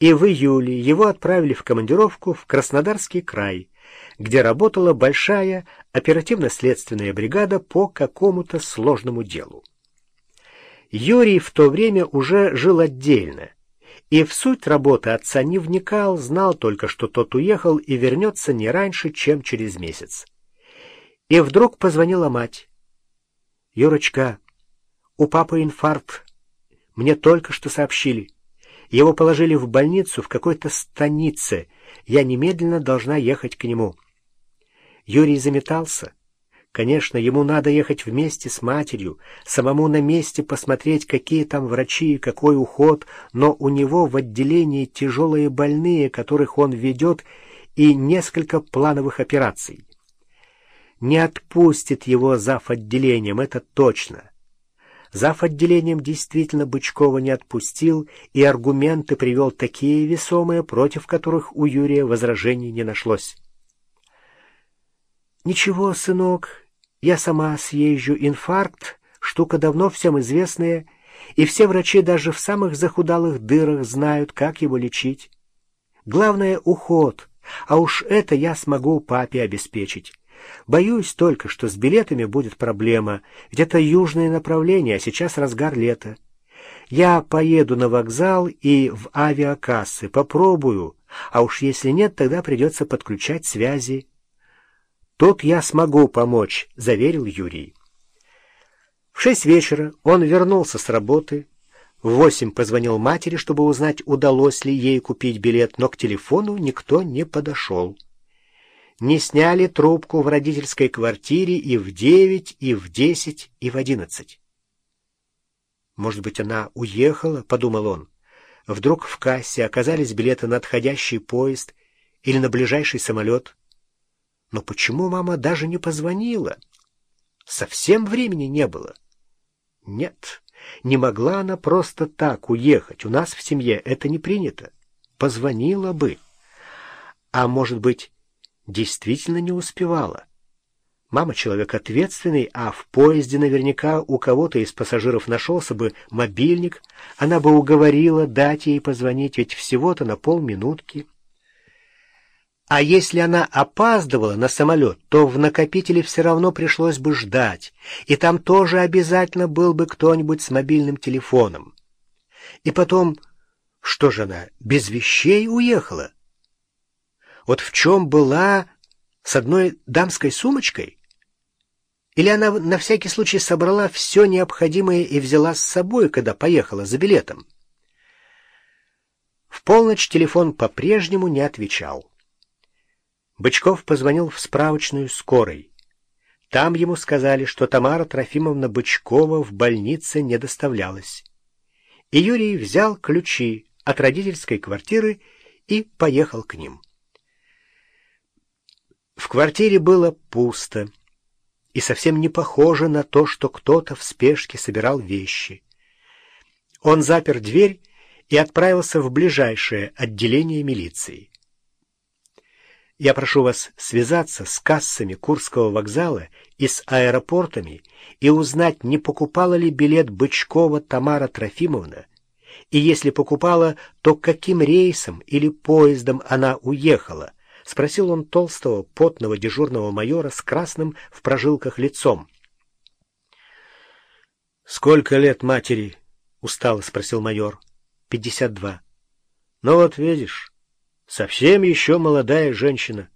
и в июле его отправили в командировку в Краснодарский край, где работала большая оперативно-следственная бригада по какому-то сложному делу. Юрий в то время уже жил отдельно, и в суть работы отца не вникал, знал только, что тот уехал и вернется не раньше, чем через месяц. И вдруг позвонила мать. «Юрочка, у папы инфаркт. Мне только что сообщили. Его положили в больницу в какой-то станице. Я немедленно должна ехать к нему». Юрий заметался. Конечно, ему надо ехать вместе с матерью, самому на месте посмотреть, какие там врачи и какой уход, но у него в отделении тяжелые больные, которых он ведет, и несколько плановых операций. Не отпустит его зав. отделением, это точно. Зав. отделением действительно Бычкова не отпустил, и аргументы привел такие весомые, против которых у Юрия возражений не нашлось. «Ничего, сынок, я сама съезжу. Инфаркт — штука давно всем известная, и все врачи даже в самых захудалых дырах знают, как его лечить. Главное — уход, а уж это я смогу папе обеспечить. Боюсь только, что с билетами будет проблема, ведь это южное направление, а сейчас разгар лета. Я поеду на вокзал и в авиакассы, попробую, а уж если нет, тогда придется подключать связи. «Тут я смогу помочь», — заверил Юрий. В шесть вечера он вернулся с работы. В восемь позвонил матери, чтобы узнать, удалось ли ей купить билет, но к телефону никто не подошел. Не сняли трубку в родительской квартире и в девять, и в десять, и в одиннадцать. «Может быть, она уехала?» — подумал он. Вдруг в кассе оказались билеты на отходящий поезд или на ближайший самолет. Но почему мама даже не позвонила? Совсем времени не было. Нет, не могла она просто так уехать. У нас в семье это не принято. Позвонила бы. А может быть, действительно не успевала. Мама человек ответственный, а в поезде наверняка у кого-то из пассажиров нашелся бы мобильник, она бы уговорила дать ей позвонить, ведь всего-то на полминутки. А если она опаздывала на самолет, то в накопителе все равно пришлось бы ждать, и там тоже обязательно был бы кто-нибудь с мобильным телефоном. И потом, что же она, без вещей уехала? Вот в чем была с одной дамской сумочкой? Или она на всякий случай собрала все необходимое и взяла с собой, когда поехала за билетом? В полночь телефон по-прежнему не отвечал. Бычков позвонил в справочную скорой. Там ему сказали, что Тамара Трофимовна Бычкова в больнице не доставлялась. И Юрий взял ключи от родительской квартиры и поехал к ним. В квартире было пусто и совсем не похоже на то, что кто-то в спешке собирал вещи. Он запер дверь и отправился в ближайшее отделение милиции. Я прошу вас связаться с кассами Курского вокзала и с аэропортами и узнать, не покупала ли билет Бычкова Тамара Трофимовна, и если покупала, то каким рейсом или поездом она уехала, — спросил он толстого, потного дежурного майора с красным в прожилках лицом. — Сколько лет матери? — устало спросил майор. — Пятьдесят два. — Ну вот видишь... Совсем еще молодая женщина.